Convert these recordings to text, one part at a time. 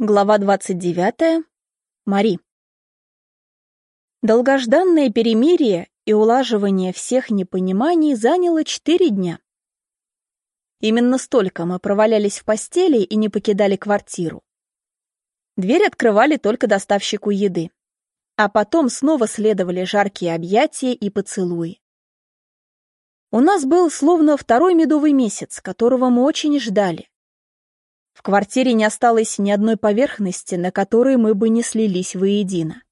Глава 29. Мари. Долгожданное перемирие и улаживание всех непониманий заняло четыре дня. Именно столько мы провалялись в постели и не покидали квартиру. Дверь открывали только доставщику еды, а потом снова следовали жаркие объятия и поцелуи. У нас был словно второй медовый месяц, которого мы очень ждали. В квартире не осталось ни одной поверхности, на которой мы бы не слились воедино.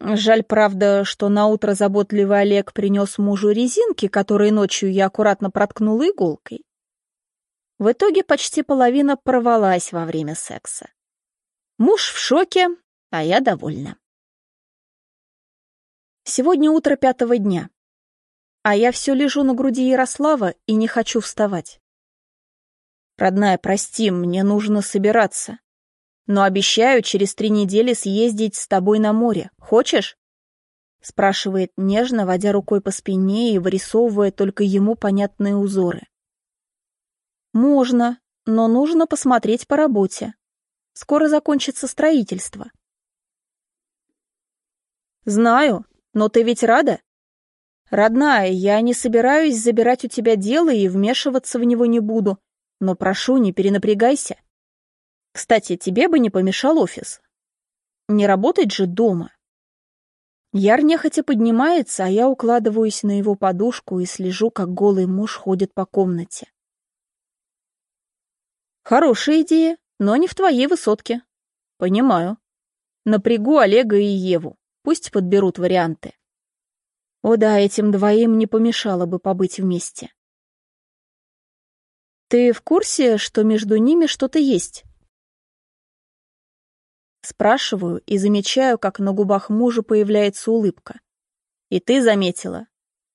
Жаль, правда, что наутро заботливый Олег принес мужу резинки, которые ночью я аккуратно проткнула иголкой. В итоге почти половина порвалась во время секса. Муж в шоке, а я довольна. Сегодня утро пятого дня, а я все лежу на груди Ярослава и не хочу вставать. Родная, прости, мне нужно собираться. Но обещаю через три недели съездить с тобой на море. Хочешь? Спрашивает нежно, водя рукой по спине и вырисовывая только ему понятные узоры. Можно, но нужно посмотреть по работе. Скоро закончится строительство. Знаю, но ты ведь рада? Родная, я не собираюсь забирать у тебя дело и вмешиваться в него не буду. Но прошу, не перенапрягайся. Кстати, тебе бы не помешал офис. Не работать же дома. Яр нехотя поднимается, а я укладываюсь на его подушку и слежу, как голый муж ходит по комнате. Хорошая идея, но не в твоей высотке. Понимаю. Напрягу Олега и Еву. Пусть подберут варианты. О да, этим двоим не помешало бы побыть вместе. Ты в курсе, что между ними что-то есть? Спрашиваю и замечаю, как на губах мужа появляется улыбка. И ты заметила.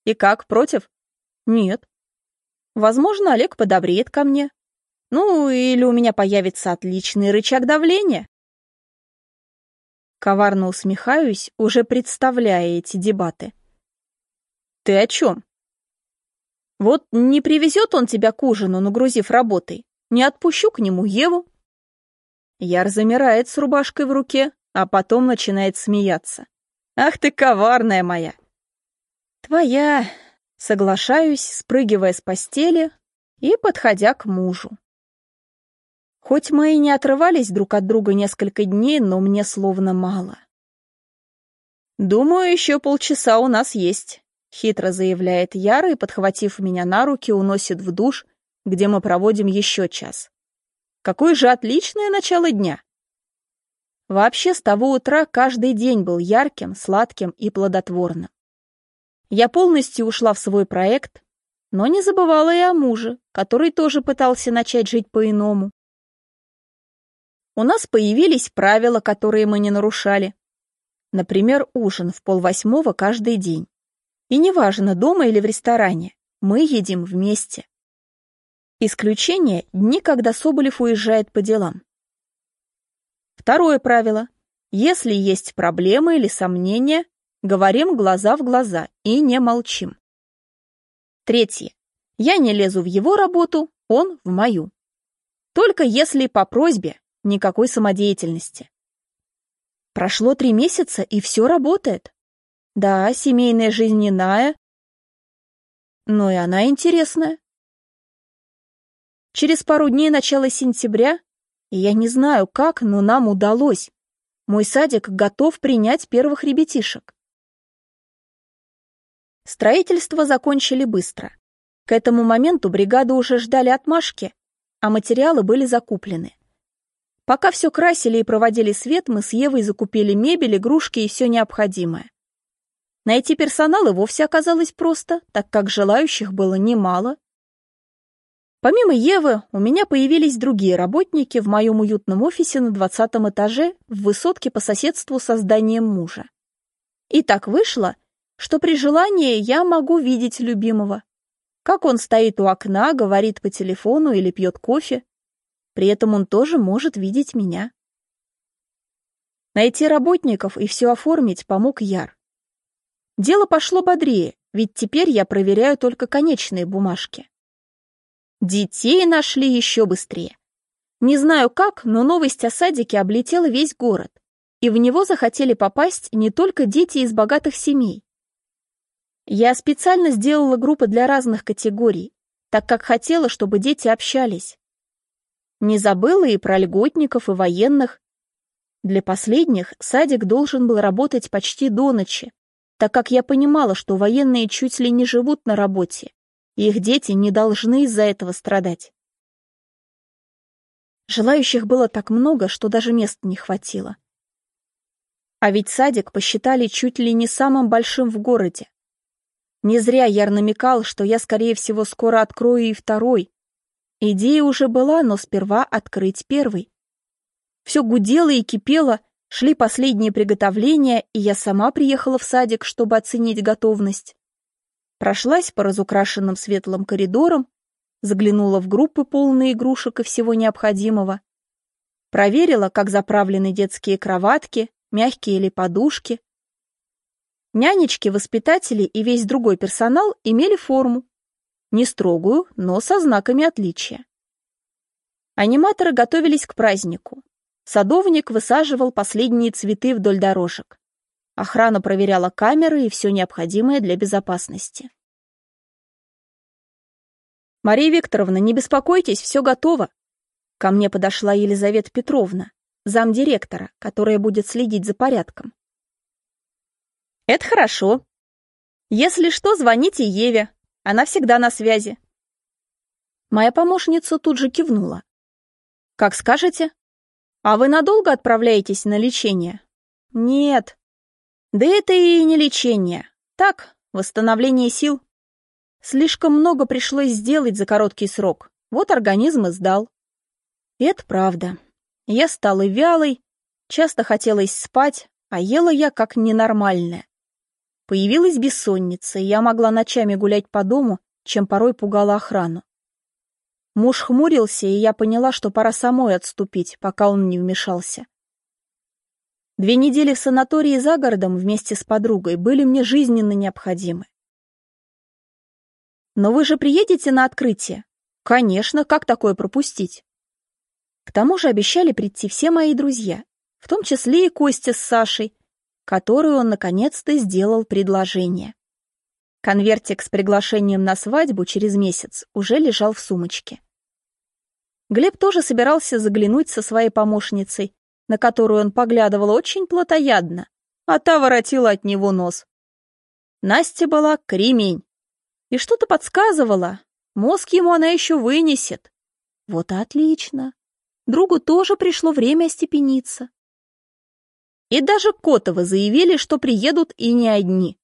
И как, против? Нет. Возможно, Олег подобреет ко мне. Ну, или у меня появится отличный рычаг давления. Коварно усмехаюсь, уже представляя эти дебаты. Ты о чем? Вот не привезет он тебя к ужину, нагрузив работой, не отпущу к нему Еву. Яр замирает с рубашкой в руке, а потом начинает смеяться. Ах ты коварная моя! Твоя, соглашаюсь, спрыгивая с постели и подходя к мужу. Хоть мы и не отрывались друг от друга несколько дней, но мне словно мало. Думаю, еще полчаса у нас есть. Хитро заявляет Яра и, подхватив меня на руки, уносит в душ, где мы проводим еще час. Какое же отличное начало дня! Вообще, с того утра каждый день был ярким, сладким и плодотворным. Я полностью ушла в свой проект, но не забывала и о муже, который тоже пытался начать жить по-иному. У нас появились правила, которые мы не нарушали. Например, ужин в полвосьмого каждый день. И неважно, дома или в ресторане, мы едим вместе. Исключение – дни, когда Соболев уезжает по делам. Второе правило. Если есть проблемы или сомнения, говорим глаза в глаза и не молчим. Третье. Я не лезу в его работу, он в мою. Только если по просьбе, никакой самодеятельности. Прошло три месяца, и все работает. Да, семейная жизнь иная, но и она интересная. Через пару дней начала сентября, и я не знаю как, но нам удалось. Мой садик готов принять первых ребятишек. Строительство закончили быстро. К этому моменту бригады уже ждали отмашки, а материалы были закуплены. Пока все красили и проводили свет, мы с Евой закупили мебель, игрушки и все необходимое. Найти персонал и вовсе оказалось просто, так как желающих было немало. Помимо Евы, у меня появились другие работники в моем уютном офисе на двадцатом этаже в высотке по соседству со зданием мужа. И так вышло, что при желании я могу видеть любимого. Как он стоит у окна, говорит по телефону или пьет кофе. При этом он тоже может видеть меня. Найти работников и все оформить помог Яр. Дело пошло бодрее, ведь теперь я проверяю только конечные бумажки. Детей нашли еще быстрее. Не знаю как, но новость о садике облетела весь город, и в него захотели попасть не только дети из богатых семей. Я специально сделала группы для разных категорий, так как хотела, чтобы дети общались. Не забыла и про льготников, и военных. Для последних садик должен был работать почти до ночи, так как я понимала, что военные чуть ли не живут на работе, и их дети не должны из-за этого страдать. Желающих было так много, что даже места не хватило. А ведь садик посчитали чуть ли не самым большим в городе. Не зря Яр намекал, что я, скорее всего, скоро открою и второй. Идея уже была, но сперва открыть первый. Все гудело и кипело, шли последние приготовления, и я сама приехала в садик, чтобы оценить готовность. Прошлась по разукрашенным светлым коридорам, заглянула в группы, полные игрушек и всего необходимого. Проверила, как заправлены детские кроватки, мягкие ли подушки. Нянечки, воспитатели и весь другой персонал имели форму. Не строгую, но со знаками отличия. Аниматоры готовились к празднику. Садовник высаживал последние цветы вдоль дорожек. Охрана проверяла камеры и все необходимое для безопасности. «Мария Викторовна, не беспокойтесь, все готово!» Ко мне подошла Елизавета Петровна, замдиректора, которая будет следить за порядком. «Это хорошо. Если что, звоните Еве, она всегда на связи». Моя помощница тут же кивнула. «Как скажете. А вы надолго отправляетесь на лечение?» «Нет. Да это и не лечение. Так, восстановление сил». Слишком много пришлось сделать за короткий срок. Вот организм и сдал. Это правда. Я стала вялой, часто хотелось спать, а ела я как ненормальная. Появилась бессонница, и я могла ночами гулять по дому, чем порой пугала охрану. Муж хмурился, и я поняла, что пора самой отступить, пока он не вмешался. Две недели в санатории за городом вместе с подругой были мне жизненно необходимы. Но вы же приедете на открытие? Конечно, как такое пропустить? К тому же обещали прийти все мои друзья, в том числе и Костя с Сашей, которую он наконец-то сделал предложение. Конвертик с приглашением на свадьбу через месяц уже лежал в сумочке. Глеб тоже собирался заглянуть со своей помощницей, на которую он поглядывал очень плотоядно, а та воротила от него нос. Настя была кремень, и что-то подсказывало, мозг ему она еще вынесет. Вот отлично. Другу тоже пришло время остепениться. И даже Котовы заявили, что приедут и не одни.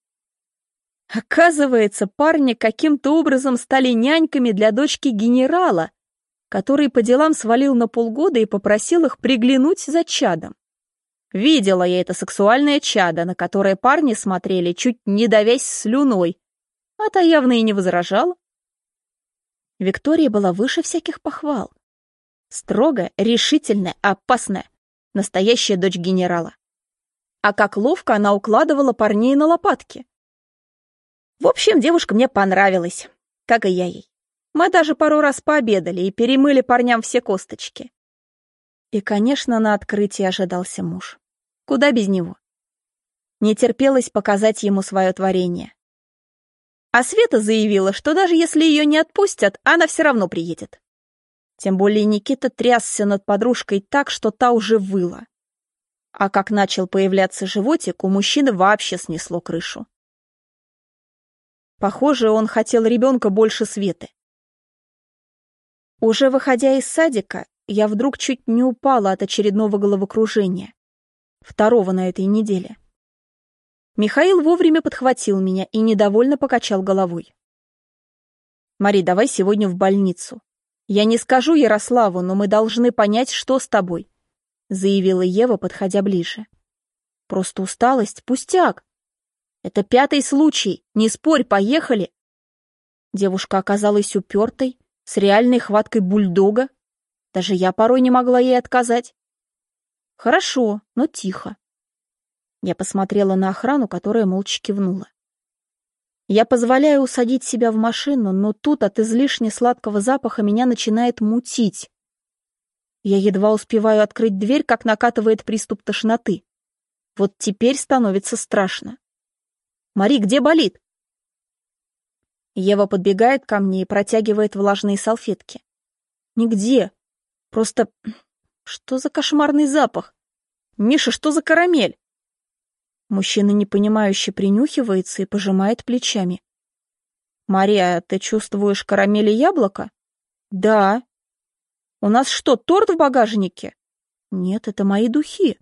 Оказывается, парни каким-то образом стали няньками для дочки генерала, который по делам свалил на полгода и попросил их приглянуть за чадом. Видела я это сексуальное чадо, на которое парни смотрели, чуть не давясь слюной, а та явно и не возражала. Виктория была выше всяких похвал. Строгая, решительная, опасная. Настоящая дочь генерала. А как ловко она укладывала парней на лопатки. В общем, девушка мне понравилась, как и я ей. Мы даже пару раз пообедали и перемыли парням все косточки. И, конечно, на открытии ожидался муж. Куда без него? Не терпелось показать ему свое творение. А Света заявила, что даже если ее не отпустят, она все равно приедет. Тем более Никита трясся над подружкой так, что та уже выла. А как начал появляться животик, у мужчины вообще снесло крышу. Похоже, он хотел ребенка больше Светы. Уже выходя из садика, я вдруг чуть не упала от очередного головокружения. Второго на этой неделе. Михаил вовремя подхватил меня и недовольно покачал головой. «Мари, давай сегодня в больницу. Я не скажу Ярославу, но мы должны понять, что с тобой», заявила Ева, подходя ближе. «Просто усталость, пустяк. Это пятый случай, не спорь, поехали». Девушка оказалась упертой, с реальной хваткой бульдога. Даже я порой не могла ей отказать. Хорошо, но тихо. Я посмотрела на охрану, которая молча кивнула. Я позволяю усадить себя в машину, но тут от излишне сладкого запаха меня начинает мутить. Я едва успеваю открыть дверь, как накатывает приступ тошноты. Вот теперь становится страшно. «Мари, где болит?» Ева подбегает ко мне и протягивает влажные салфетки. «Нигде. Просто... Что за кошмарный запах? Миша, что за карамель?» Мужчина непонимающе принюхивается и пожимает плечами. «Мария, ты чувствуешь карамель и яблоко?» «Да». «У нас что, торт в багажнике?» «Нет, это мои духи.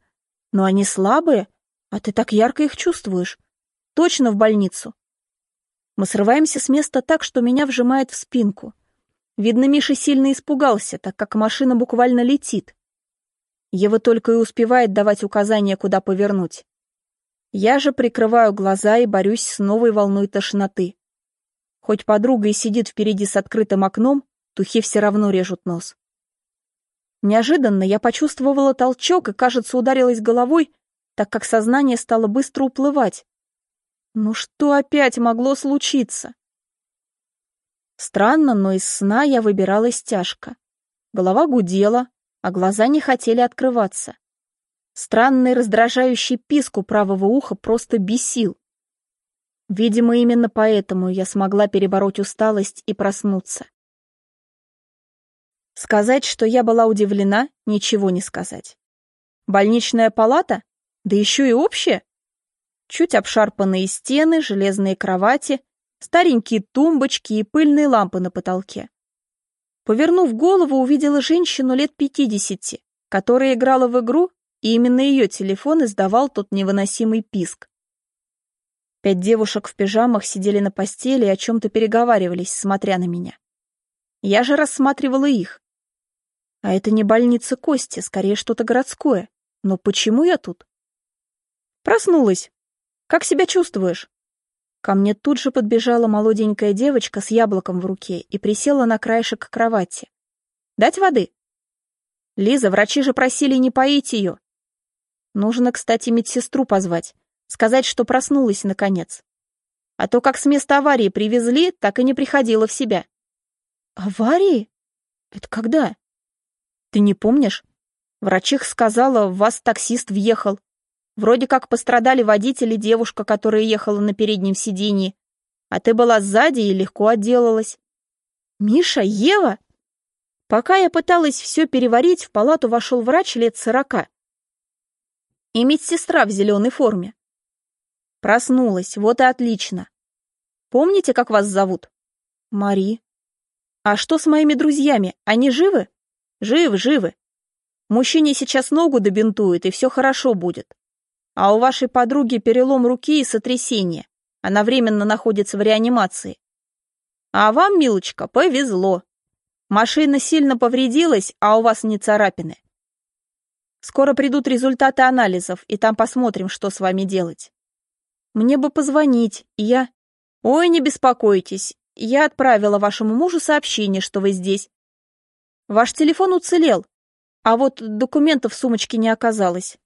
Но они слабые, а ты так ярко их чувствуешь. Точно в больницу». Мы срываемся с места так, что меня вжимает в спинку. Видно, Миша сильно испугался, так как машина буквально летит. Ева только и успевает давать указания, куда повернуть. Я же прикрываю глаза и борюсь с новой волной тошноты. Хоть подруга и сидит впереди с открытым окном, духи все равно режут нос. Неожиданно я почувствовала толчок и, кажется, ударилась головой, так как сознание стало быстро уплывать. Ну что опять могло случиться? Странно, но из сна я выбиралась тяжко. Голова гудела, а глаза не хотели открываться. Странный раздражающий писк у правого уха просто бесил. Видимо, именно поэтому я смогла перебороть усталость и проснуться. Сказать, что я была удивлена, ничего не сказать. Больничная палата? Да еще и общая? Чуть обшарпанные стены, железные кровати, старенькие тумбочки и пыльные лампы на потолке. Повернув голову, увидела женщину лет пятидесяти, которая играла в игру, и именно ее телефон издавал тот невыносимый писк. Пять девушек в пижамах сидели на постели и о чем-то переговаривались, смотря на меня. Я же рассматривала их. А это не больница Кости, скорее что-то городское. Но почему я тут? Проснулась. Как себя чувствуешь? Ко мне тут же подбежала молоденькая девочка с яблоком в руке и присела на краешек кровати. Дать воды? Лиза, врачи же просили не поить ее. Нужно, кстати, медсестру позвать. Сказать, что проснулась наконец. А то как с места аварии привезли, так и не приходила в себя. Аварии? Это когда? Ты не помнишь? Врачих сказала, вас таксист въехал. Вроде как пострадали водитель и девушка, которая ехала на переднем сиденье. А ты была сзади и легко отделалась. Миша, Ева? Пока я пыталась все переварить, в палату вошел врач лет сорока. И медсестра в зеленой форме. Проснулась, вот и отлично. Помните, как вас зовут? Мари. А что с моими друзьями? Они живы? Живы, живы. Мужчине сейчас ногу добинтует, и все хорошо будет. А у вашей подруги перелом руки и сотрясение. Она временно находится в реанимации. А вам, милочка, повезло. Машина сильно повредилась, а у вас не царапины. Скоро придут результаты анализов, и там посмотрим, что с вами делать. Мне бы позвонить, и я... Ой, не беспокойтесь, я отправила вашему мужу сообщение, что вы здесь. Ваш телефон уцелел, а вот документов в сумочке не оказалось.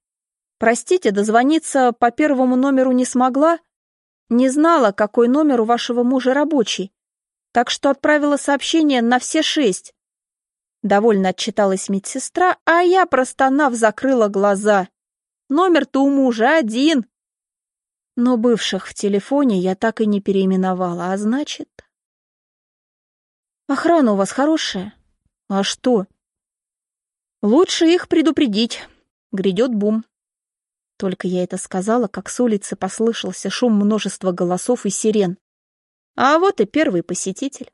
Простите, дозвониться по первому номеру не смогла, не знала, какой номер у вашего мужа рабочий, так что отправила сообщение на все шесть. Довольно отчиталась медсестра, а я, простонав, закрыла глаза. Номер-то у мужа один, но бывших в телефоне я так и не переименовала, а значит... Охрана у вас хорошая? А что? Лучше их предупредить. Грядет бум. Только я это сказала, как с улицы послышался шум множества голосов и сирен. А вот и первый посетитель.